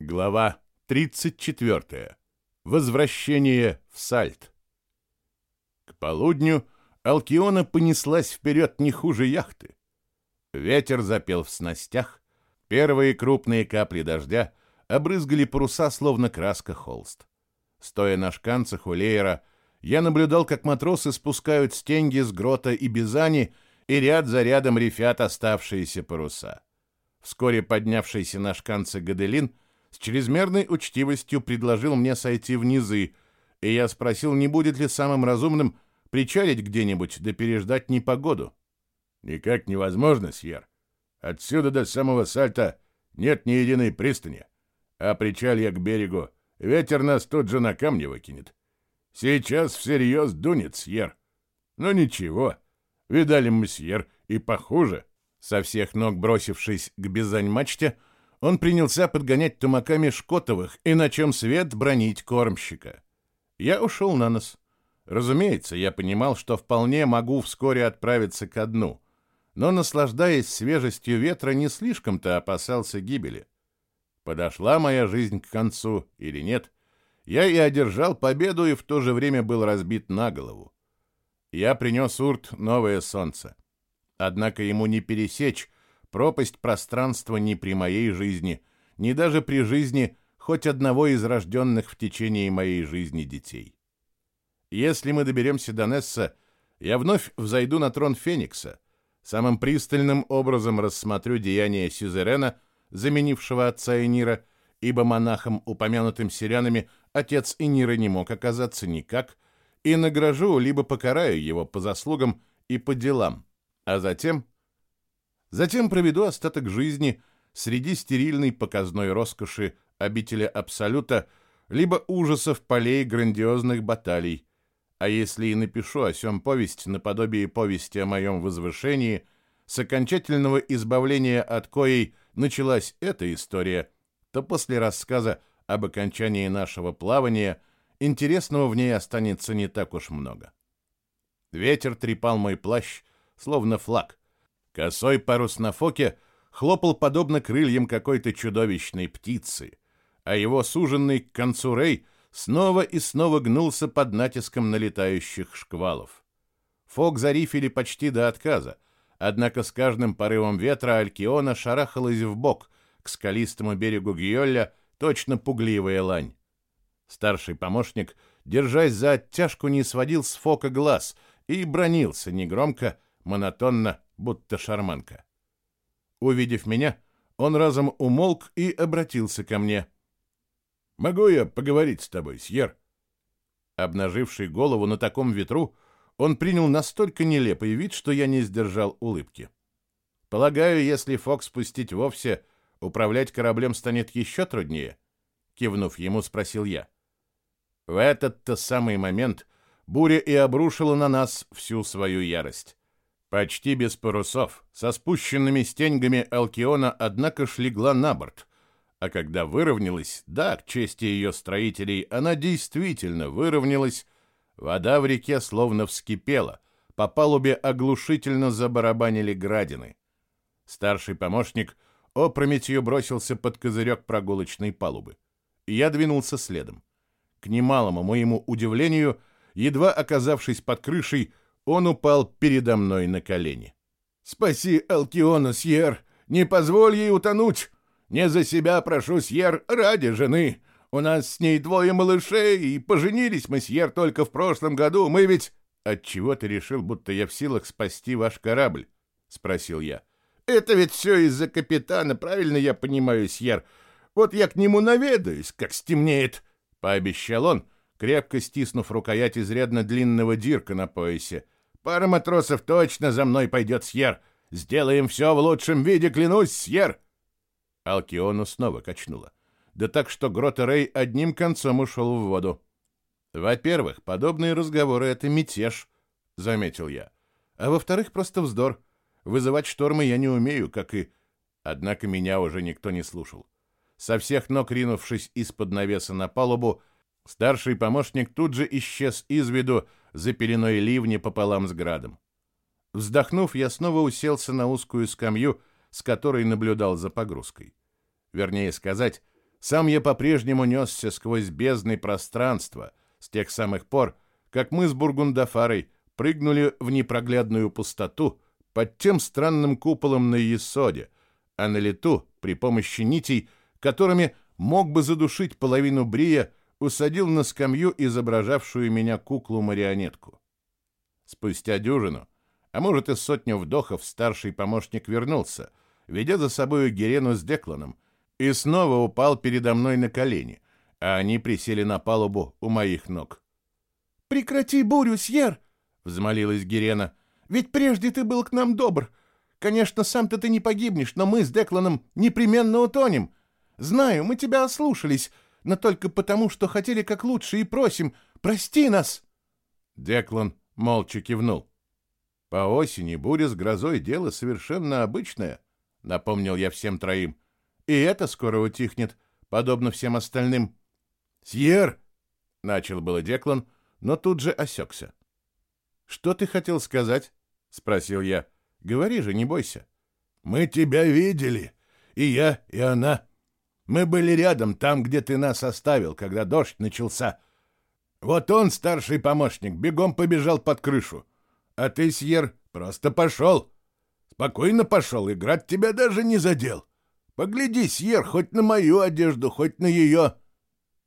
Глава 34. Возвращение в Сальт. К полудню Алкиона понеслась вперед не хуже яхты. Ветер запел в снастях, первые крупные капли дождя обрызгали паруса, словно краска холст. Стоя на шканцах у леера, я наблюдал, как матросы спускают стенги с грота и бизани, и ряд за рядом рефят оставшиеся паруса. Вскоре поднявшийся на шканцы Гаделин — с чрезмерной учтивостью предложил мне сойти в низы, и я спросил, не будет ли самым разумным причалить где-нибудь да переждать непогоду. «Никак невозможно, Сьер. Отсюда до самого Сальта нет ни единой пристани, а причалья к берегу ветер нас тут же на камни выкинет. Сейчас всерьез дунет, Сьер. Но ничего, видали мы, Сьер, и похуже». Со всех ног бросившись к бизань-мачте, он принялся подгонять тумаками Шкотовых и на чем свет бронить кормщика. Я ушел на нос. Разумеется, я понимал, что вполне могу вскоре отправиться ко дну, но, наслаждаясь свежестью ветра, не слишком-то опасался гибели. Подошла моя жизнь к концу или нет, я и одержал победу и в то же время был разбит на голову. Я принес Урт новое солнце. Однако ему не пересечь пропасть пространства ни при моей жизни, ни даже при жизни хоть одного из рожденных в течение моей жизни детей. Если мы доберемся до Несса, я вновь взойду на трон Феникса, самым пристальным образом рассмотрю деяния Сюзерена, заменившего отца Энира, ибо монахом, упомянутым сирянами, отец Энира не мог оказаться никак, и награжу, либо покараю его по заслугам и по делам, а затем Затем проведу остаток жизни среди стерильной показной роскоши обители Абсолюта, либо ужасов полей грандиозных баталий. А если и напишу о сём повесть наподобие повести о моем возвышении, с окончательного избавления от коей началась эта история, то после рассказа об окончании нашего плавания интересного в ней останется не так уж много. Ветер трепал мой плащ, словно флаг, Косой парус на фоке хлопал подобно крыльям какой-то чудовищной птицы, а его суженный к концу рей снова и снова гнулся под натиском налетающих шквалов. Фок зарифили почти до отказа, однако с каждым порывом ветра Алькиона шарахалась в бок к скалистому берегу Гиолля, точно пугливая лань. Старший помощник, держась за оттяжку, не сводил с Фока глаз и бронился негромко, монотонно, будто шарманка. Увидев меня, он разом умолк и обратился ко мне. «Могу я поговорить с тобой, Сьер?» Обнаживший голову на таком ветру, он принял настолько нелепый вид, что я не сдержал улыбки. «Полагаю, если Фокс спустить вовсе, управлять кораблем станет еще труднее?» Кивнув ему, спросил я. В этот-то самый момент буря и обрушила на нас всю свою ярость. Почти без парусов, со спущенными стеньгами Алкиона, однако, шлегла на борт. А когда выровнялась, да, к чести ее строителей, она действительно выровнялась, вода в реке словно вскипела, по палубе оглушительно забарабанили градины. Старший помощник опрометью бросился под козырек прогулочной палубы. Я двинулся следом. К немалому моему удивлению, едва оказавшись под крышей, он упал передо мной на колени. «Спаси Алкиона, Сьер! Не позволь ей утонуть! Не за себя прошу, Сьер, ради жены! У нас с ней двое малышей, и поженились мы, Сьер, только в прошлом году. Мы ведь...» «Отчего ты решил, будто я в силах спасти ваш корабль?» — спросил я. «Это ведь все из-за капитана, правильно я понимаю, Сьер? Вот я к нему наведаюсь, как стемнеет», — пообещал он, крепко стиснув рукоять изрядно длинного дирка на поясе. Пара матросов точно за мной пойдет, Сьер. Сделаем все в лучшем виде, клянусь, Сьер!» Алкиону снова качнуло. Да так, что Грота Рей одним концом ушел в воду. «Во-первых, подобные разговоры — это мятеж», — заметил я. «А во-вторых, просто вздор. Вызывать штормы я не умею, как и...» Однако меня уже никто не слушал. Со всех ног ринувшись из-под навеса на палубу, старший помощник тут же исчез из виду, за пеленой ливня пополам с градом. Вздохнув, я снова уселся на узкую скамью, с которой наблюдал за погрузкой. Вернее сказать, Сам я по-прежнему несся сквозь бездны пространства с тех самых пор, как мы с Бургундафарой прыгнули в непроглядную пустоту под тем странным куполом на Есоде, а на лету при помощи нитей, которыми мог бы задушить половину Брия, усадил на скамью изображавшую меня куклу-марионетку. Спустя дюжину, а может и сотню вдохов, старший помощник вернулся, ведя за собою Герену с Декланом, и снова упал передо мной на колени, а они присели на палубу у моих ног. «Прекрати бурю, Сьер!» — взмолилась Герена. «Ведь прежде ты был к нам добр. Конечно, сам-то ты не погибнешь, но мы с Декланом непременно утонем. Знаю, мы тебя ослушались, но только потому, что хотели как лучше и просим, прости нас!» Деклан молча кивнул. «По осени буря с грозой — дело совершенно обычное», — напомнил я всем троим. «И это скоро утихнет, подобно всем остальным». «Сьер!» — начал было Деклан, но тут же осекся. «Что ты хотел сказать?» — спросил я. «Говори же, не бойся». «Мы тебя видели, и я, и она. Мы были рядом, там, где ты нас оставил, когда дождь начался. Вот он, старший помощник, бегом побежал под крышу. А ты, Сьер, просто пошел. Спокойно пошел, играть тебя даже не задел. Погляди, Сьер, хоть на мою одежду, хоть на ее.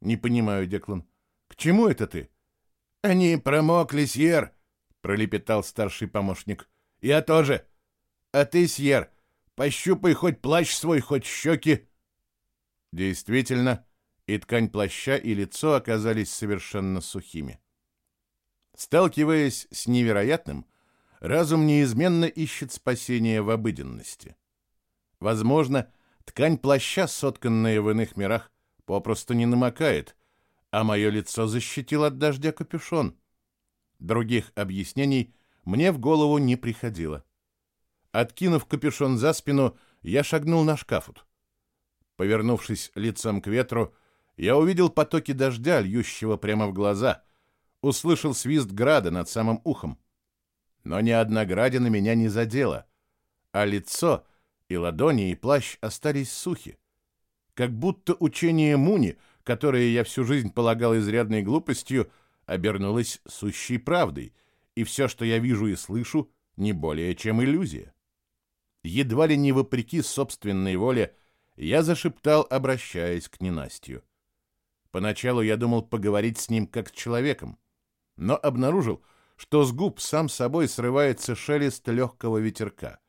Не понимаю, Деклан. К чему это ты? Они промокли, Сьер, пролепетал старший помощник. Я тоже. А ты, Сьер, пощупай хоть плащ свой, хоть щеки. Действительно, и ткань плаща, и лицо оказались совершенно сухими. Сталкиваясь с невероятным, разум неизменно ищет спасения в обыденности. Возможно, ткань плаща, сотканная в иных мирах, попросту не намокает, а мое лицо защитил от дождя капюшон. Других объяснений мне в голову не приходило. Откинув капюшон за спину, я шагнул на шкафут. Повернувшись лицом к ветру, я увидел потоки дождя, льющего прямо в глаза, услышал свист града над самым ухом. Но ни одна градина меня не задела, а лицо и ладони, и плащ остались сухи. Как будто учение Муни, которое я всю жизнь полагал изрядной глупостью, обернулось сущей правдой, и все, что я вижу и слышу, не более чем иллюзия. Едва ли не вопреки собственной воле, я зашептал, обращаясь к ненастью. Поначалу я думал поговорить с ним как с человеком, но обнаружил, что с губ сам собой срывается шелест легкого ветерка.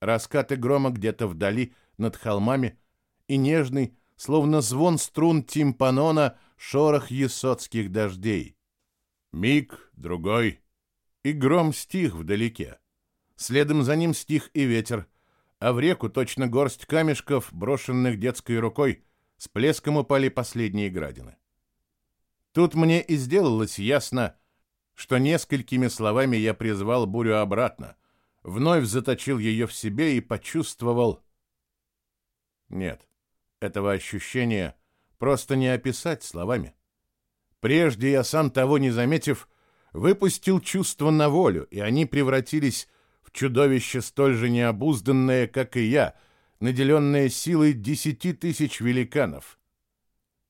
Раскаты грома где-то вдали, над холмами, и нежный, словно звон струн тимпанона, шорох есотских дождей. Миг, другой, и гром стих вдалеке. Следом за ним стих и ветер, а в реку точно горсть камешков, брошенных детской рукой, с плеском упали последние градины. Тут мне и сделалось ясно, что несколькими словами я призвал бурю обратно, вновь заточил ее в себе и почувствовал... Нет, этого ощущения просто не описать словами. Прежде я, сам того не заметив, выпустил чувства на волю, и они превратились чудовище столь же необузданное, как и я, наделенное силой десяти тысяч великанов.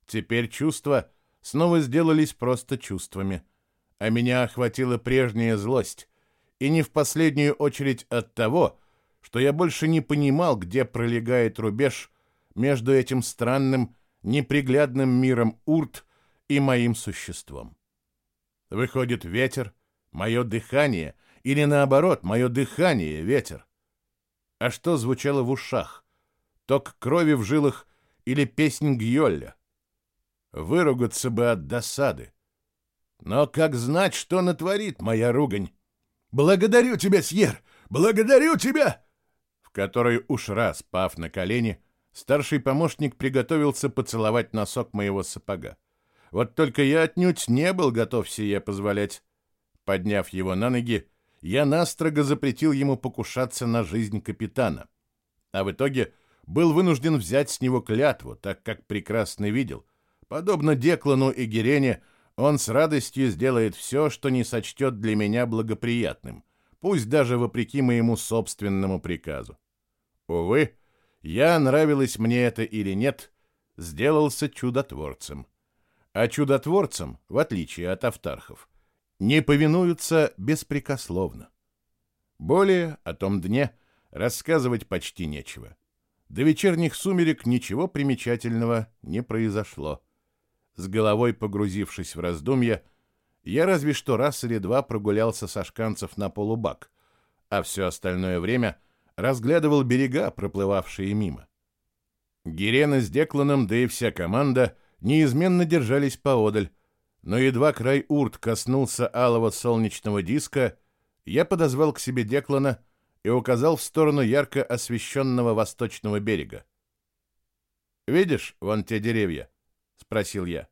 Теперь чувства снова сделались просто чувствами, а меня охватила прежняя злость, и не в последнюю очередь от того, что я больше не понимал, где пролегает рубеж между этим странным, неприглядным миром Урт и моим существом. Выходит, ветер, мое дыхание — или наоборот, мое дыхание — ветер? А что звучало в ушах? Ток крови в жилах или песнь Гьолля? Выругаться бы от досады. Но как знать, что натворит моя ругань? «Благодарю тебя, Сьер! Благодарю тебя!» В который уж раз, пав на колени, старший помощник приготовился поцеловать носок моего сапога. Вот только я отнюдь не был готов сие позволять. Подняв его на ноги, я настрого запретил ему покушаться на жизнь капитана. А в итоге был вынужден взять с него клятву, так как прекрасно видел. Подобно Деклану и Герене, он с радостью сделает все, что не сочтет для меня благоприятным, пусть даже вопреки моему собственному приказу. Увы, я, нравилось мне это или нет, сделался чудотворцем. А чудотворцам, в отличие от автархов, не повинуются беспрекословно. Более о том дне рассказывать почти нечего. До вечерних сумерек ничего примечательного не произошло. С головой погрузившись в раздумья, я разве что раз или два прогулялся со шканцев на полубак, а все остальное время разглядывал берега, проплывавшие мимо. Герена с Декланом, да и вся команда неизменно держались поодаль, но едва край урт коснулся алого солнечного диска, я подозвал к себе Деклана и указал в сторону ярко освещенного восточного берега. «Видишь вон те деревья?» — спросил я.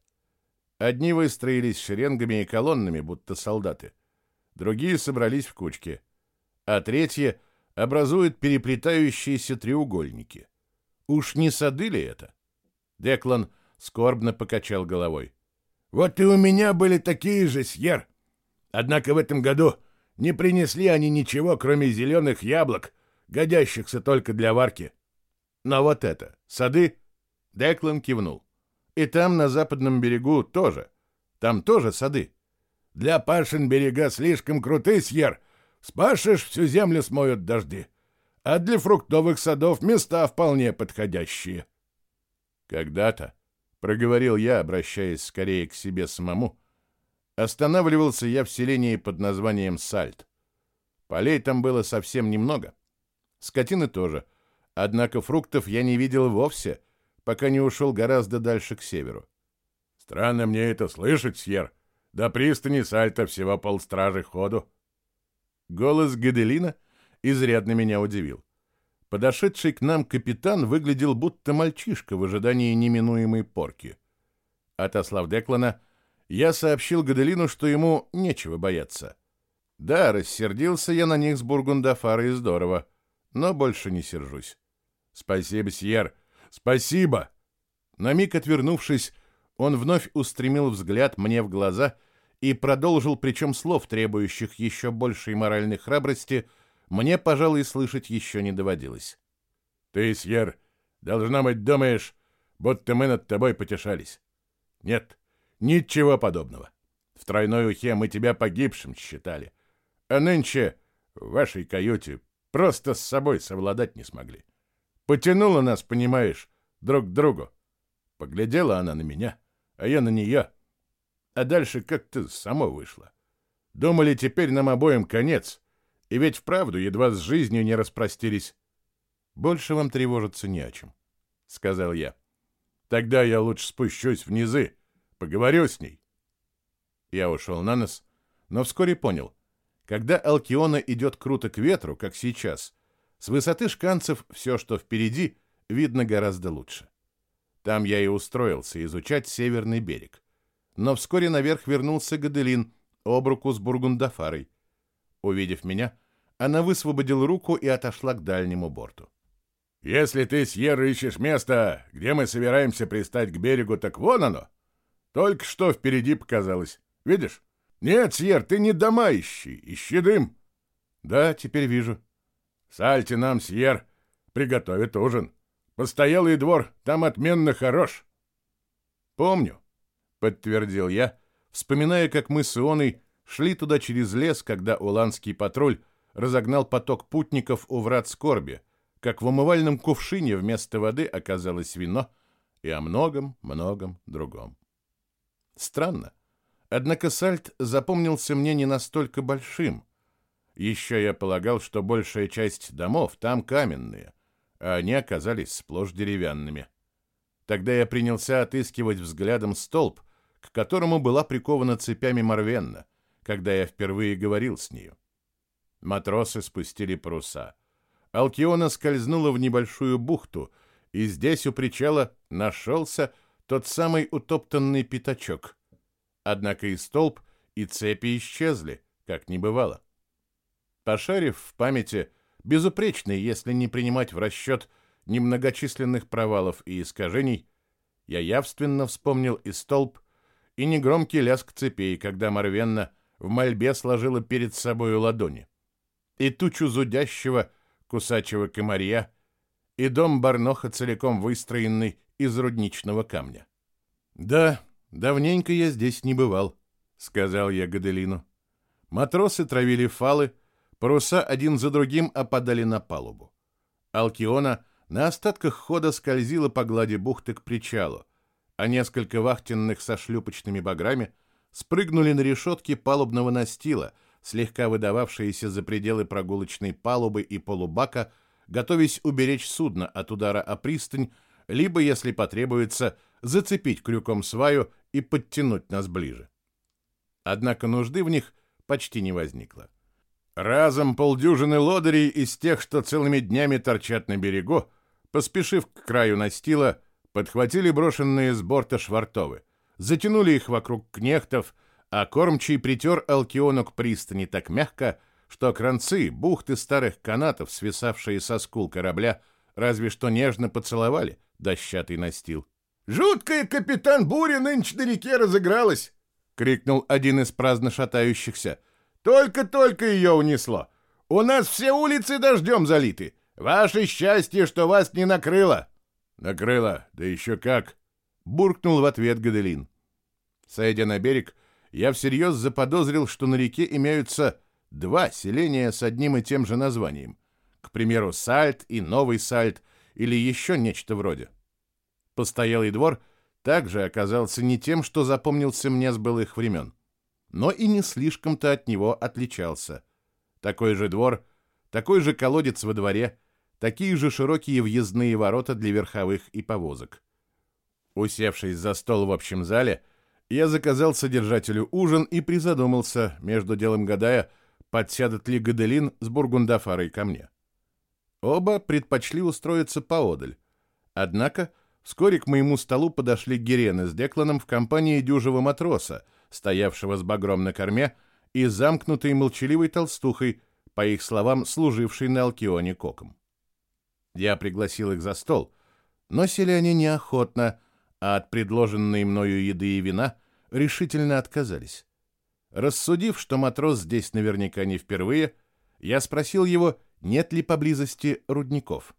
Одни выстроились шеренгами и колоннами, будто солдаты. Другие собрались в кучки. А третьи образуют переплетающиеся треугольники. Уж не сады ли это? Деклан скорбно покачал головой. Вот и у меня были такие же, Сьер. Однако в этом году не принесли они ничего, кроме зеленых яблок, годящихся только для варки. Но вот это, сады, Деклан кивнул. И там, на западном берегу, тоже. Там тоже сады. Для пашин берега слишком круты, Сьер. Спашешь, всю землю смоют дожди. А для фруктовых садов места вполне подходящие. Когда-то, проговорил я, обращаясь скорее к себе самому, останавливался я в селении под названием Сальт. Полей там было совсем немного. Скотины тоже. Однако фруктов я не видел вовсе — пока не ушел гораздо дальше к северу. Странно мне это слышать, Сьер. До пристани Сальта всего полстражи ходу. Голос Гаделина изрядно меня удивил. Подошедший к нам капитан выглядел будто мальчишка в ожидании неминуемой порки. Отослав Деклана, я сообщил Гаделину, что ему нечего бояться. Да, рассердился я на них с Бургундафара здорово, но больше не сержусь. Спасибо, Сьер, Спасибо!» На миг отвернувшись, он вновь устремил взгляд мне в глаза и продолжил, причем слов, требующих еще большей моральной храбрости, мне, пожалуй, слышать еще не доводилось. «Ты, Сьер, должна быть, думаешь, будто мы над тобой потешались. Нет, ничего подобного. В тройной ухе мы тебя погибшим считали, а нынче в вашей каюте просто с собой совладать не смогли. Потянула нас, понимаешь, друг к другу. Поглядела она на меня, а я на нее. А дальше как-то само вышло. Думали, теперь нам обоим конец. И ведь вправду едва с жизнью не распростились. Больше вам тревожиться не о чем, — сказал я. Тогда я лучше спущусь внизы, поговорю с ней. Я ушел на нос, но вскоре понял. Когда Алкиона идет круто к ветру, как сейчас, с высоты шканцев все, что впереди, видно гораздо лучше. Там я и устроился изучать северный берег. Но вскоре наверх вернулся Гаделин, об руку с Бургундафарой. Увидев меня, она высвободила руку и отошла к дальнему борту. «Если ты, Сьерра, ищешь место, где мы собираемся пристать к берегу, так вон оно. Только что впереди показалось. Видишь? Нет, Сьер, ты не дома ищи, ищи дым». «Да, теперь вижу», Сальте нам, Сьер, приготовит ужин. Постоялый двор там отменно хорош. Помню, подтвердил я, вспоминая, как мы с Ионой шли туда через лес, когда уланский патруль разогнал поток путников у врат скорби, как в умывальном кувшине вместо воды оказалось вино и о многом-многом другом. Странно. Однако Сальт запомнился мне не настолько большим — еще я полагал, что большая часть домов там каменные, а они оказались сплошь деревянными. Тогда я принялся отыскивать взглядом столб, к которому была прикована цепями Марвенна, когда я впервые говорил с нею. Матросы спустили паруса. Алкиона скользнула в небольшую бухту, и здесь у причала нашелся тот самый утоптанный пятачок. Однако и столб, и цепи исчезли, как не бывало. Пошарив в памяти, безупречный, если не принимать в расчет немногочисленных провалов и искажений, я явственно вспомнил и столб, и негромкий лязг цепей, когда Марвенна в мольбе сложила перед собою ладони, и тучу зудящего кусачего комарья, и дом Барноха, целиком выстроенный из рудничного камня. «Да, давненько я здесь не бывал», — сказал я Гаделину. Матросы травили фалы, паруса один за другим опадали на палубу. Алкиона на остатках хода скользила по глади бухты к причалу, а несколько вахтенных со шлюпочными баграми спрыгнули на решетки палубного настила, слегка выдававшиеся за пределы прогулочной палубы и полубака, готовясь уберечь судно от удара о пристань, либо, если потребуется, зацепить крюком сваю и подтянуть нас ближе. Однако нужды в них почти не возникло. Разом полдюжины лодырей из тех, что целыми днями торчат на берегу, поспешив к краю настила, подхватили брошенные с борта швартовы, затянули их вокруг кнехтов, а кормчий притер Алкиону к пристани так мягко, что кранцы, бухты старых канатов, свисавшие со скул корабля, разве что нежно поцеловали дощатый настил. «Жуткая капитан буря нынче на реке разыгралась!» — крикнул один из праздно шатающихся. «Только-только ее унесло! У нас все улицы дождем залиты! Ваше счастье, что вас не накрыло!» «Накрыло, да еще как!» — буркнул в ответ Гаделин. Сойдя на берег, я всерьез заподозрил, что на реке имеются два селения с одним и тем же названием. К примеру, Сальт и Новый Сальт или еще нечто вроде. Постоялый двор также оказался не тем, что запомнился мне с былых времен, но и не слишком-то от него отличался. Такой же двор, такой же колодец во дворе, такие же широкие въездные ворота для верховых и повозок. Усевшись за стол в общем зале, я заказал содержателю ужин и призадумался, между делом гадая, подсядет ли Гаделин с Бургундафарой ко мне. Оба предпочли устроиться поодаль. Однако вскоре к моему столу подошли Герены с Декланом в компании дюжего матроса, стоявшего с багром на корме, и замкнутой молчаливой толстухой, по их словам, служившей на Алкионе коком. Я пригласил их за стол, но сели они неохотно, а от предложенной мною еды и вина решительно отказались. Рассудив, что матрос здесь наверняка не впервые, я спросил его, нет ли поблизости рудников.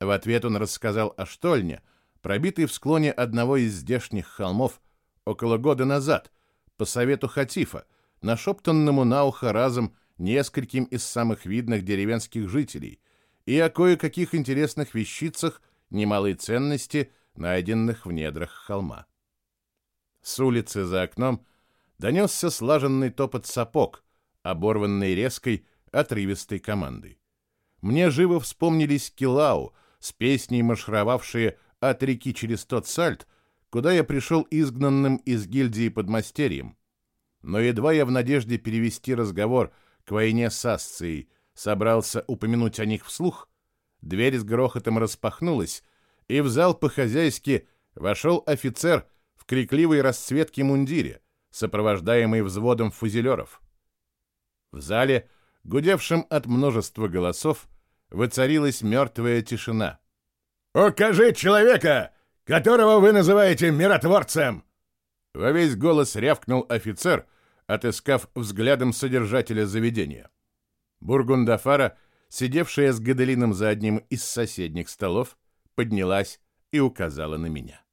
В ответ он рассказал о штольне, пробитой в склоне одного из здешних холмов около года назад, по совету Хатифа, нашептанному на ухо разом нескольким из самых видных деревенских жителей, и о кое-каких интересных вещицах немалой ценности, найденных в недрах холма. С улицы за окном донесся слаженный топот сапог, оборванный резкой, отрывистой командой. Мне живо вспомнились Килау с песней, маршировавшие от реки через тот сальт, куда я пришел изгнанным из гильдии подмастерьем. Но едва я в надежде перевести разговор к войне с Асцией собрался упомянуть о них вслух, дверь с грохотом распахнулась, и в зал по-хозяйски вошел офицер в крикливой расцветке мундире, сопровождаемый взводом фузелеров. В зале, гудевшем от множества голосов, воцарилась мертвая тишина. «Укажи человека, которого вы называете миротворцем!» Во весь голос рявкнул офицер, отыскав взглядом содержателя заведения. Бургундафара, сидевшая с Гаделином за одним из соседних столов, поднялась и указала на меня.